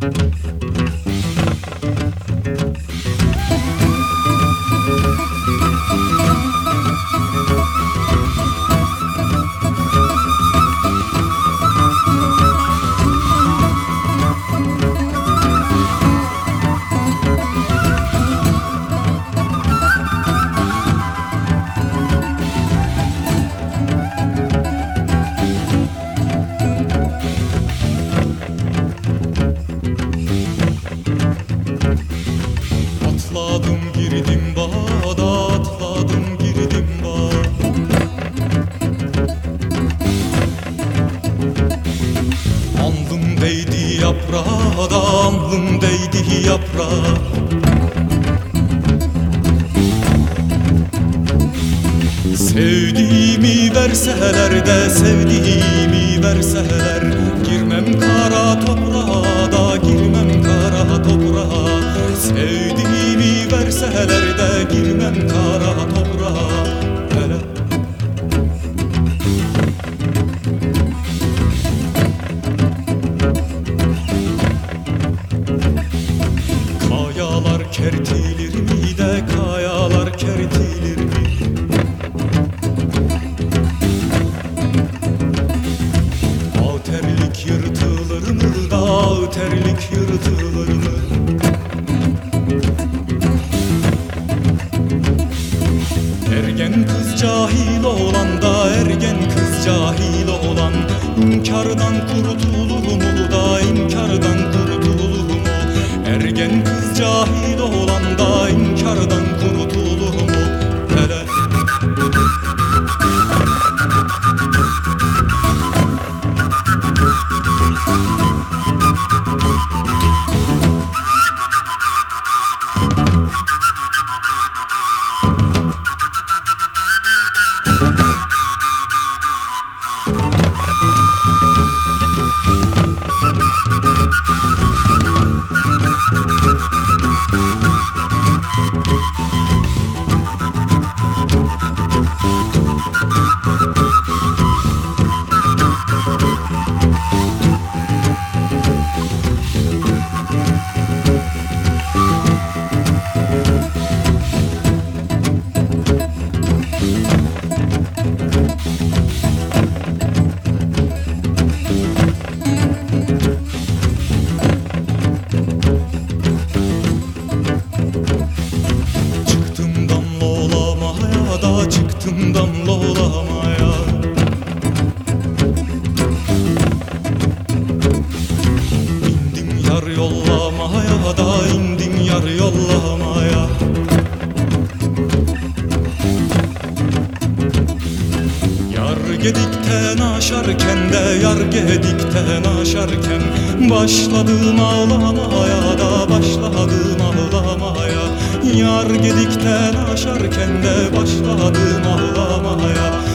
thank you alnım değdi yaprağa Sevdiğimi verseler de sevdiğimi verseler Girmem kara toprağa kertilir mi de kayalar kertilir mi? Ağ terlik yırtılır mı da ağ terlik yırtılır mı? Ergen kız cahil olan da ergen kız cahil olan İnkardan kurtulur cahil olan da inkardan kurtulur damla olamaya. İndim yar yollamaya da indim yar yollamaya. Yar gedikten aşarken de yar gedikten aşarken Başladım ağlamaya da başladım ağlamaya Yar gedikten aşarken de başladım ağlamaya